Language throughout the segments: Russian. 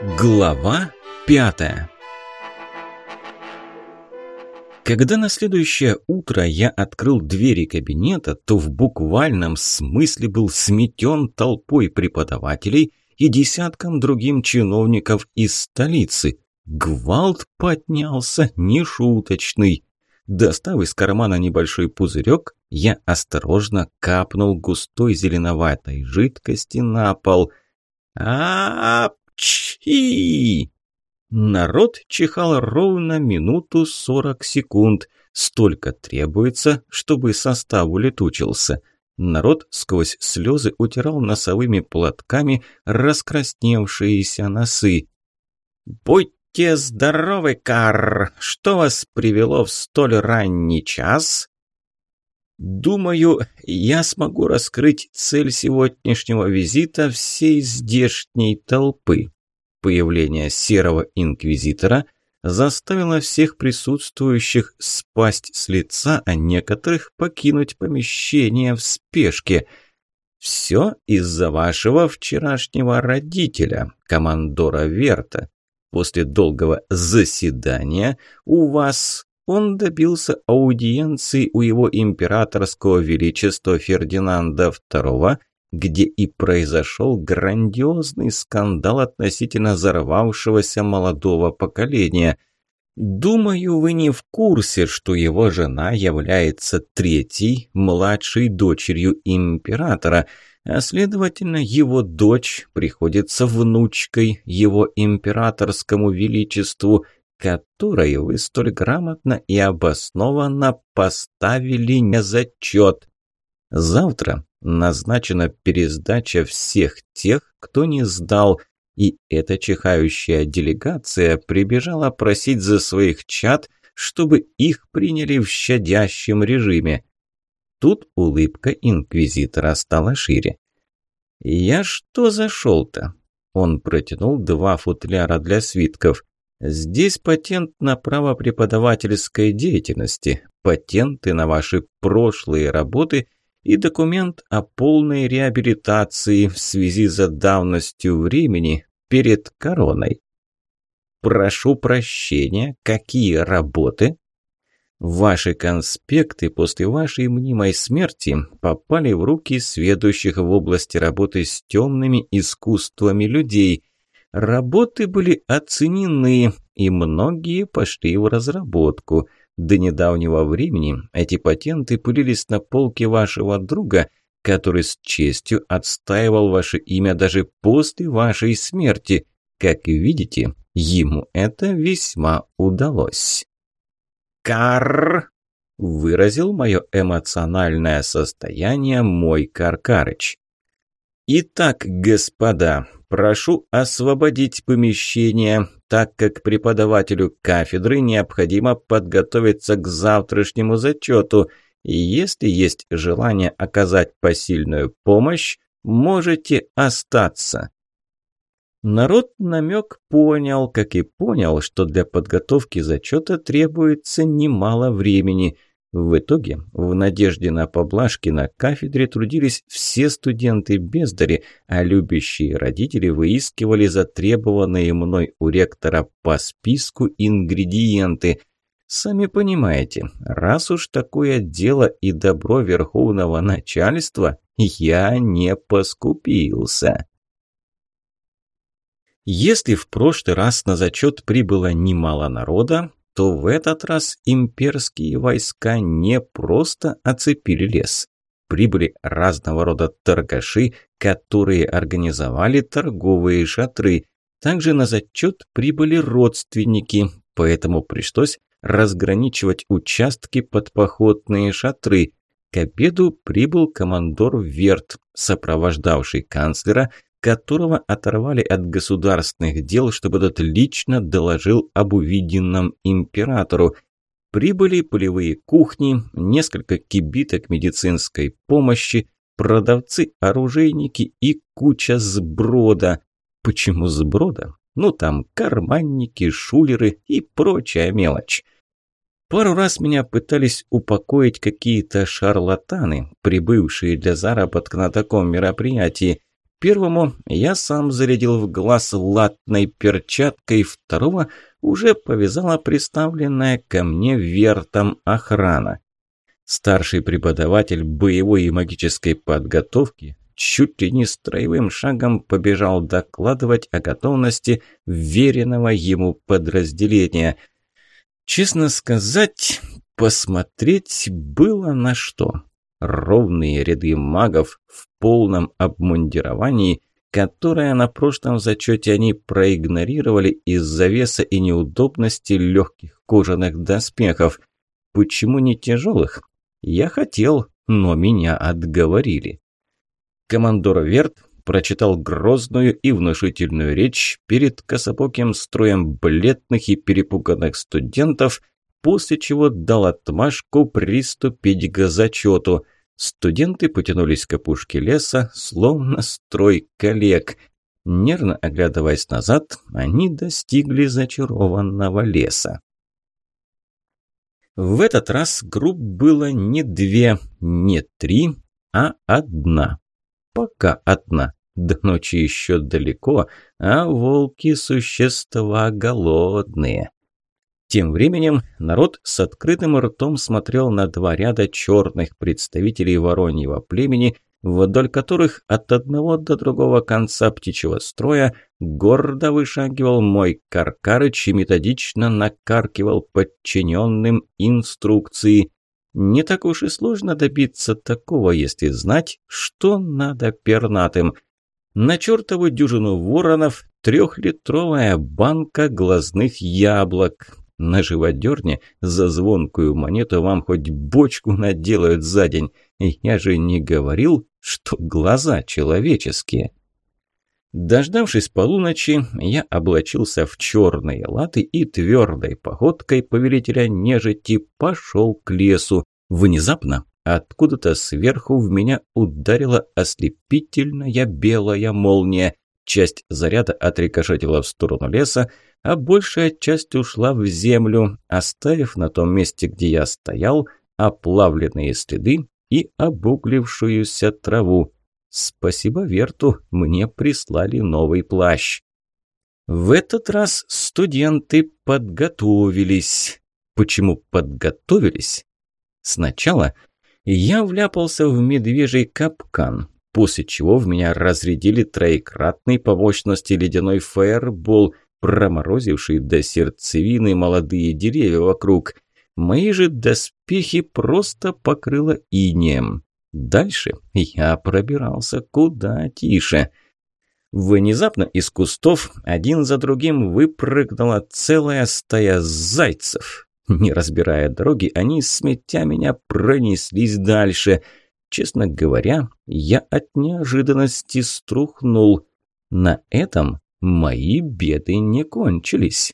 Глава пятая Когда на следующее утро я открыл двери кабинета, то в буквальном смысле был сметен толпой преподавателей и десятком другим чиновников из столицы. Гвалт поднялся нешуточный. Достав из кармана небольшой пузырек, я осторожно капнул густой зеленоватой жидкости на пол. а Чи! Народ чихал ровно минуту сорок секунд. Столько требуется, чтобы состав улетучился. Народ сквозь слезы утирал носовыми платками раскрасневшиеся носы. «Будьте здоровы, Карр! Что вас привело в столь ранний час?» Думаю, я смогу раскрыть цель сегодняшнего визита всей здешней толпы. Появление серого инквизитора заставило всех присутствующих спасть с лица, а некоторых покинуть помещение в спешке. Все из-за вашего вчерашнего родителя, командора Верта. После долгого заседания у вас он добился аудиенции у его императорского величества Фердинанда II, где и произошел грандиозный скандал относительно взорвавшегося молодого поколения. Думаю, вы не в курсе, что его жена является третьей, младшей дочерью императора, а следовательно, его дочь приходится внучкой его императорскому величеству – которой вы столь грамотно и обоснованно поставили незачет. Завтра назначена пересдача всех тех, кто не сдал, и эта чихающая делегация прибежала просить за своих чад, чтобы их приняли в щадящем режиме. Тут улыбка инквизитора стала шире. «Я что зашел-то?» Он протянул два футляра для свитков. Здесь патент на право преподавательской деятельности, патенты на ваши прошлые работы и документ о полной реабилитации в связи с давностью времени перед короной. Прошу прощения, какие работы? Ваши конспекты после вашей мнимой смерти попали в руки сведущих в области работы с темными искусствами людей – Работы были оценены, и многие пошли в разработку. До недавнего времени эти патенты пылились на полке вашего друга, который с честью отстаивал ваше имя даже после вашей смерти. Как видите, ему это весьма удалось. «Карр!» – выразил мое эмоциональное состояние мой Каркарыч. «Итак, господа, прошу освободить помещение, так как преподавателю кафедры необходимо подготовиться к завтрашнему зачету, и если есть желание оказать посильную помощь, можете остаться». Народ намек понял, как и понял, что для подготовки зачета требуется немало времени – в итоге, в надежде на поблажки на кафедре трудились все студенты-бездари, а любящие родители выискивали затребованные мной у ректора по списку ингредиенты. Сами понимаете, раз уж такое дело и добро верховного начальства, я не поскупился. Если в прошлый раз на зачет прибыло немало народа, то в этот раз имперские войска не просто оцепили лес. Прибыли разного рода торгаши, которые организовали торговые шатры. Также на зачет прибыли родственники, поэтому пришлось разграничивать участки под походные шатры. К обеду прибыл командор Верт, сопровождавший канцлера – которого оторвали от государственных дел, чтобы тот лично доложил об увиденном императору. Прибыли полевые кухни, несколько кибиток медицинской помощи, продавцы-оружейники и куча сброда. Почему сброда? Ну там карманники, шулеры и прочая мелочь. Пару раз меня пытались упокоить какие-то шарлатаны, прибывшие для заработка на таком мероприятии. Первому я сам зарядил в глаз латной перчаткой, второго уже повязала приставленная ко мне вертом охрана. Старший преподаватель боевой и магической подготовки чуть ли не строевым шагом побежал докладывать о готовности веренного ему подразделения. Честно сказать, посмотреть было на что. Ровные ряды магов в полном обмундировании, которое на прошлом зачете они проигнорировали из-за веса и неудобности легких кожаных доспехов. Почему не тяжелых? Я хотел, но меня отговорили. Командор Верт прочитал грозную и внушительную речь перед кособоким строем бледных и перепуганных студентов, после чего дал отмашку приступить к зачету. Студенты потянулись к опушке леса, словно строй коллег. Нервно оглядываясь назад, они достигли зачарованного леса. В этот раз групп было не две, не три, а одна пока одна. До ночи еще далеко, а волки – существа голодные. Тем временем народ с открытым ртом смотрел на два ряда черных представителей вороньего племени, вдоль которых от одного до другого конца птичьего строя гордо вышагивал мой Каркарыч и методично накаркивал подчиненным инструкции. Не так уж и сложно добиться такого, если знать, что надо пернатым. На чертову дюжину воронов трехлитровая банка глазных яблок. На живодерне за звонкую монету вам хоть бочку наделают за день. Я же не говорил, что глаза человеческие. Дождавшись полуночи, я облачился в черные латы и твердой походкой повелителя нежити пошел к лесу. Внезапно откуда-то сверху в меня ударила ослепительная белая молния. Часть заряда отрикошетила в сторону леса, а большая часть ушла в землю, оставив на том месте, где я стоял, оплавленные следы и обуглившуюся траву. Спасибо Верту, мне прислали новый плащ. В этот раз студенты подготовились. Почему подготовились? Сначала я вляпался в медвежий капкан, после чего в меня разрядили троекратный по мощности ледяной фаербол, проморозивший до сердцевины молодые деревья вокруг. Мои же доспехи просто покрыло инеем. Дальше я пробирался куда тише. Внезапно из кустов один за другим выпрыгнула целая стая зайцев. Не разбирая дороги, они, сметя меня, пронеслись дальше. Честно говоря, я от неожиданности струхнул. На этом мои беды не кончились.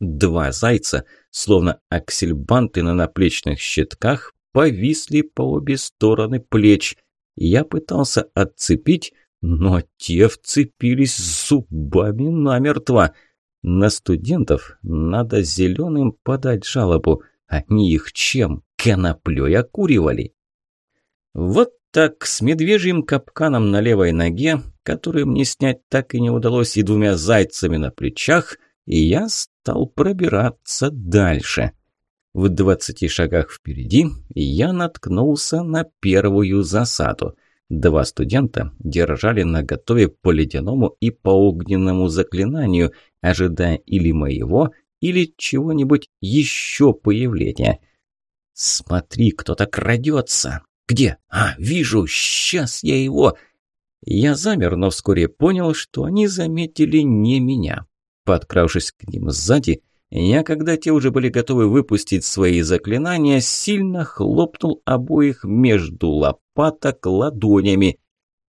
Два зайца, словно аксельбанты на наплечных щитках, повисли по обе стороны плеч. Я пытался отцепить, но те вцепились зубами намертво. На студентов надо зеленым подать жалобу. Они их чем? Коноплей окуривали. Вот так, с медвежьим капканом на левой ноге, который мне снять так и не удалось, и двумя зайцами на плечах, и я стал пробираться дальше. В двадцати шагах впереди я наткнулся на первую засаду. Два студента держали наготове по ледяному и по огненному заклинанию, ожидая или моего, или чего-нибудь еще появления. «Смотри, кто-то крадется!» «Где? А, вижу! Сейчас я его!» Я замер, но вскоре понял, что они заметили не меня. Подкравшись к ним сзади, я, когда те уже были готовы выпустить свои заклинания, сильно хлопнул обоих между лопаток ладонями.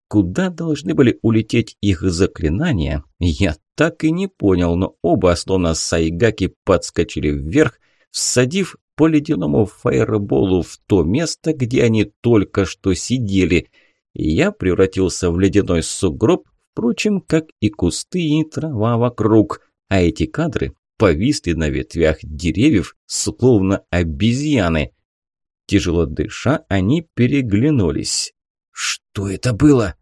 Куда должны были улететь их заклинания, я так и не понял, но оба, словно сайгаки, подскочили вверх, всадив по ледяному фаерболу в то место, где они только что сидели. Я превратился в ледяной сугроб, впрочем, как и кусты и трава вокруг, а эти кадры повисли на ветвях деревьев, словно обезьяны. Тяжело дыша, они переглянулись. «Что это было?»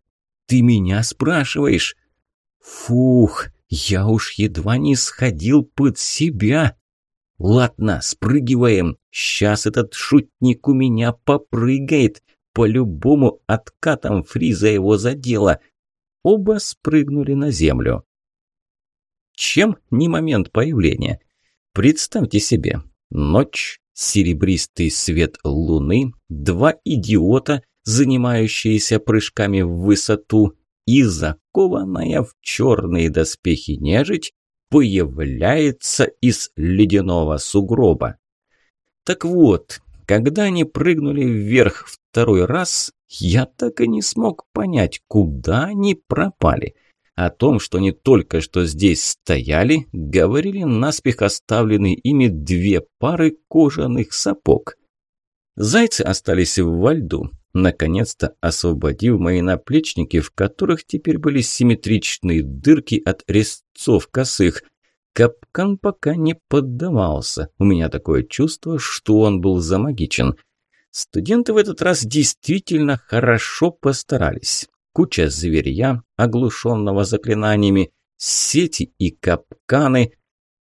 ты меня спрашиваешь?» «Фух, я уж едва не сходил под себя!» «Ладно, спрыгиваем. Сейчас этот шутник у меня попрыгает. По-любому откатом фриза его задело». Оба спрыгнули на землю. Чем не момент появления? Представьте себе, ночь, серебристый свет луны, два идиота, занимающиеся прыжками в высоту, и закованная в черные доспехи нежить появляется из ледяного сугроба. Так вот, когда они прыгнули вверх второй раз, я так и не смог понять, куда они пропали. О том, что они только что здесь стояли, говорили наспех оставленные ими две пары кожаных сапог. Зайцы остались во льду, наконец-то освободив мои наплечники, в которых теперь были симметричные дырки от резцов косых. Капкан пока не поддавался. У меня такое чувство, что он был замагичен. Студенты в этот раз действительно хорошо постарались. Куча зверья, оглушенного заклинаниями, сети и капканы,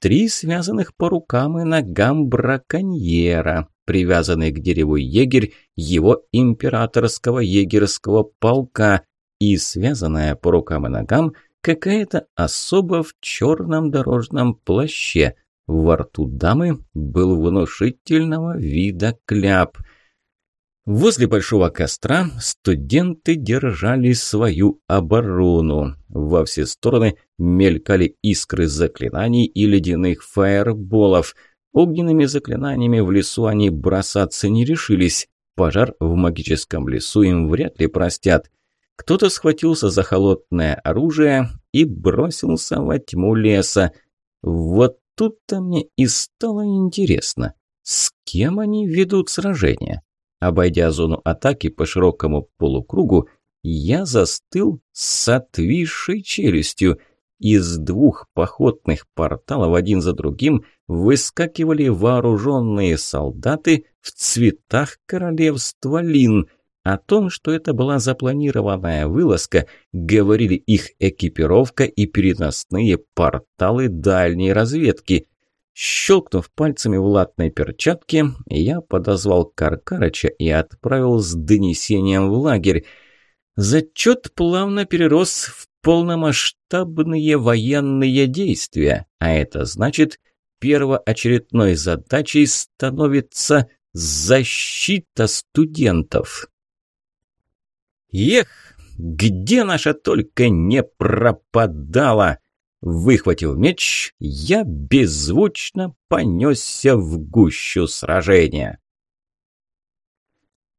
три связанных по рукам и ногам браконьера, привязанный к дереву егерь его императорского егерского полка и связанная по рукам и ногам какая-то особа в черном дорожном плаще. Во рту дамы был внушительного вида кляп. Возле большого костра студенты держали свою оборону. Во все стороны мелькали искры заклинаний и ледяных фаерболов – Огненными заклинаниями в лесу они бросаться не решились. Пожар в магическом лесу им вряд ли простят. Кто-то схватился за холодное оружие и бросился во тьму леса. Вот тут-то мне и стало интересно, с кем они ведут сражение. Обойдя зону атаки по широкому полукругу, я застыл с отвисшей челюстью – из двух походных порталов один за другим выскакивали вооруженные солдаты в цветах королевства Лин. О том, что это была запланированная вылазка, говорили их экипировка и переносные порталы дальней разведки. Щелкнув пальцами в латной перчатке, я подозвал Каркарыча и отправил с донесением в лагерь. Зачет плавно перерос в полномасштабные военные действия, а это значит, первоочередной задачей становится защита студентов. Эх, где наша только не пропадала! Выхватив меч, я беззвучно понесся в гущу сражения.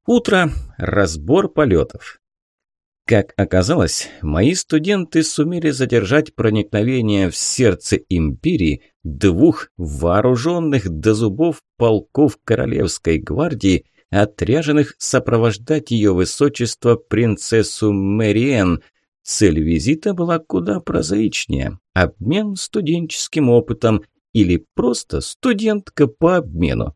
Утро, разбор полетов. Как оказалось, мои студенты сумели задержать проникновение в сердце империи двух вооруженных до зубов полков Королевской гвардии, отряженных сопровождать ее высочество принцессу Мэриэн. Цель визита была куда прозаичнее – обмен студенческим опытом или просто студентка по обмену.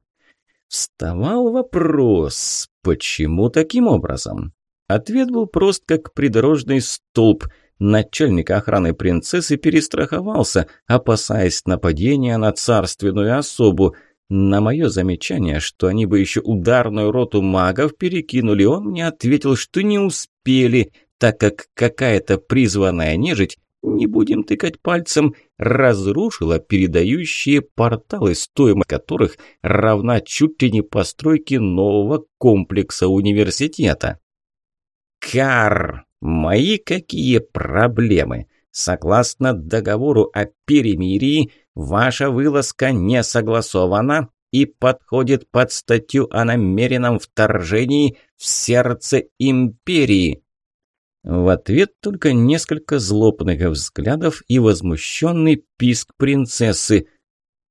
Вставал вопрос, почему таким образом? Ответ был прост, как придорожный столб. Начальник охраны принцессы перестраховался, опасаясь нападения на царственную особу. На мое замечание, что они бы еще ударную роту магов перекинули, он мне ответил, что не успели, так как какая-то призванная нежить, не будем тыкать пальцем, разрушила передающие порталы, стоимость которых равна чуть ли не постройке нового комплекса университета. Кар! Мои какие проблемы! Согласно договору о перемирии, ваша вылазка не согласована и подходит под статью о намеренном вторжении в сердце империи. В ответ только несколько злобных взглядов и возмущенный писк принцессы.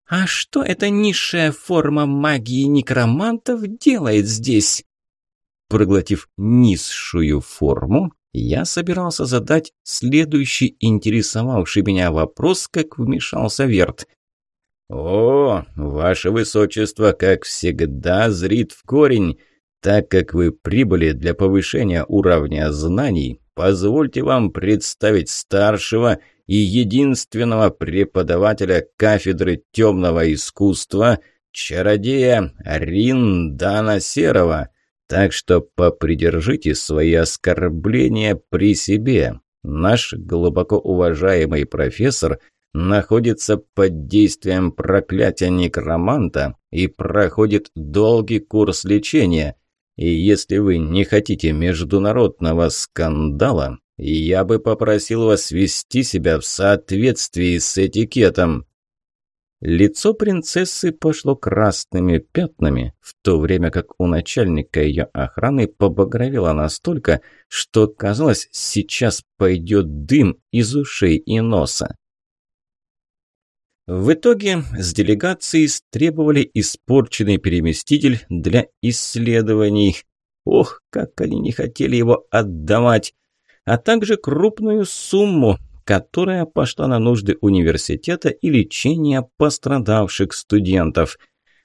«А что эта низшая форма магии некромантов делает здесь?» Проглотив низшую форму, я собирался задать следующий интересовавший меня вопрос, как вмешался Верт. «О, ваше высочество, как всегда, зрит в корень. Так как вы прибыли для повышения уровня знаний, позвольте вам представить старшего и единственного преподавателя кафедры темного искусства, чародея Риндана Серова. Так что попридержите свои оскорбления при себе. Наш глубоко уважаемый профессор находится под действием проклятия некроманта и проходит долгий курс лечения. И если вы не хотите международного скандала, я бы попросил вас вести себя в соответствии с этикетом. Лицо принцессы пошло красными пятнами, в то время как у начальника ее охраны побагровело настолько, что, казалось, сейчас пойдет дым из ушей и носа. В итоге с делегацией требовали испорченный переместитель для исследований. Ох, как они не хотели его отдавать! А также крупную сумму, которая пошла на нужды университета и лечение пострадавших студентов.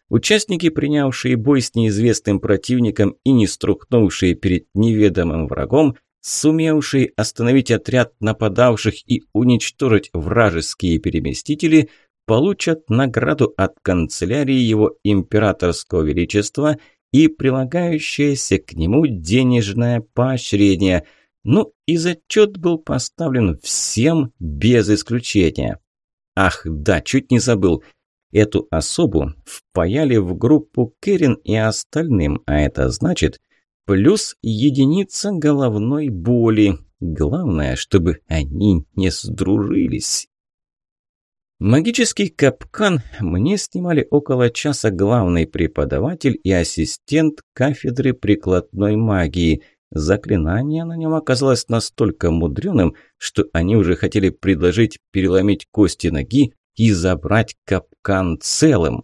Участники, принявшие бой с неизвестным противником и не струхнувшие перед неведомым врагом, сумевшие остановить отряд нападавших и уничтожить вражеские переместители, получат награду от канцелярии его императорского величества и прилагающееся к нему денежное поощрение – ну и зачет был поставлен всем без исключения. Ах, да, чуть не забыл. Эту особу впаяли в группу Кэрин и остальным, а это значит плюс единица головной боли. Главное, чтобы они не сдружились. Магический капкан мне снимали около часа главный преподаватель и ассистент кафедры прикладной магии – Заклинание на нем оказалось настолько мудреным, что они уже хотели предложить переломить кости ноги и забрать капкан целым.